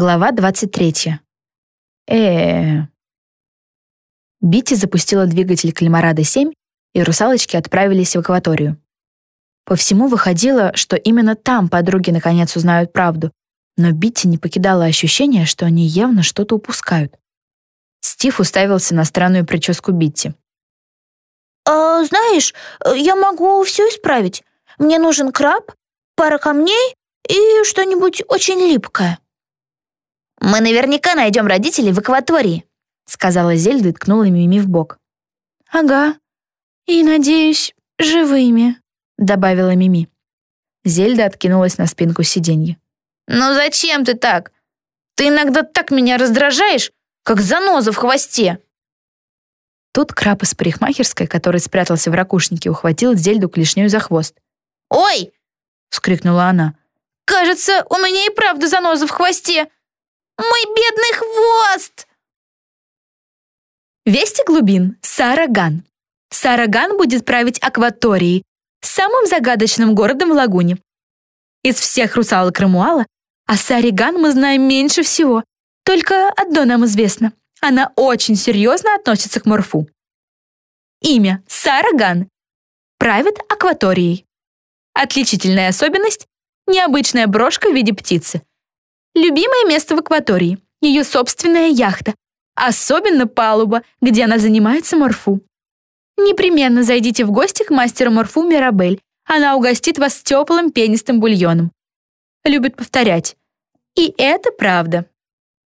Глава 23. э Битти запустила двигатель Климарада-7, и русалочки отправились в акваторию. По всему выходило, что именно там подруги наконец узнают правду, но Битти не покидало ощущение, что они явно что-то упускают. Стив уставился на странную прическу Битти. «А, «Знаешь, я могу все исправить. Мне нужен краб, пара камней и что-нибудь очень липкое». «Мы наверняка найдем родителей в акватории», сказала Зельда и ткнула Мими в бок. «Ага. И, надеюсь, живыми», добавила Мими. Зельда откинулась на спинку сиденья. «Ну зачем ты так? Ты иногда так меня раздражаешь, как заноза в хвосте!» Тут краб из парикмахерской, который спрятался в ракушнике, ухватил Зельду клешнёй за хвост. «Ой!» — вскрикнула она. «Кажется, у меня и правда заноза в хвосте! Мой бедный хвост!» Вести глубин. Сара Ган. Сара Ган будет править акваторией, самым загадочным городом в лагуне. Из всех русалок Рамуала о Саре Ган мы знаем меньше всего. Только одно нам известно. Она очень серьезно относится к морфу. Имя Сара Ган. Правит акваторией. Отличительная особенность — необычная брошка в виде птицы. Любимое место в акватории — ее собственная яхта, особенно палуба, где она занимается морфу. Непременно зайдите в гости к мастеру морфу Мирабель, она угостит вас теплым пенистым бульоном. Любит повторять. И это правда.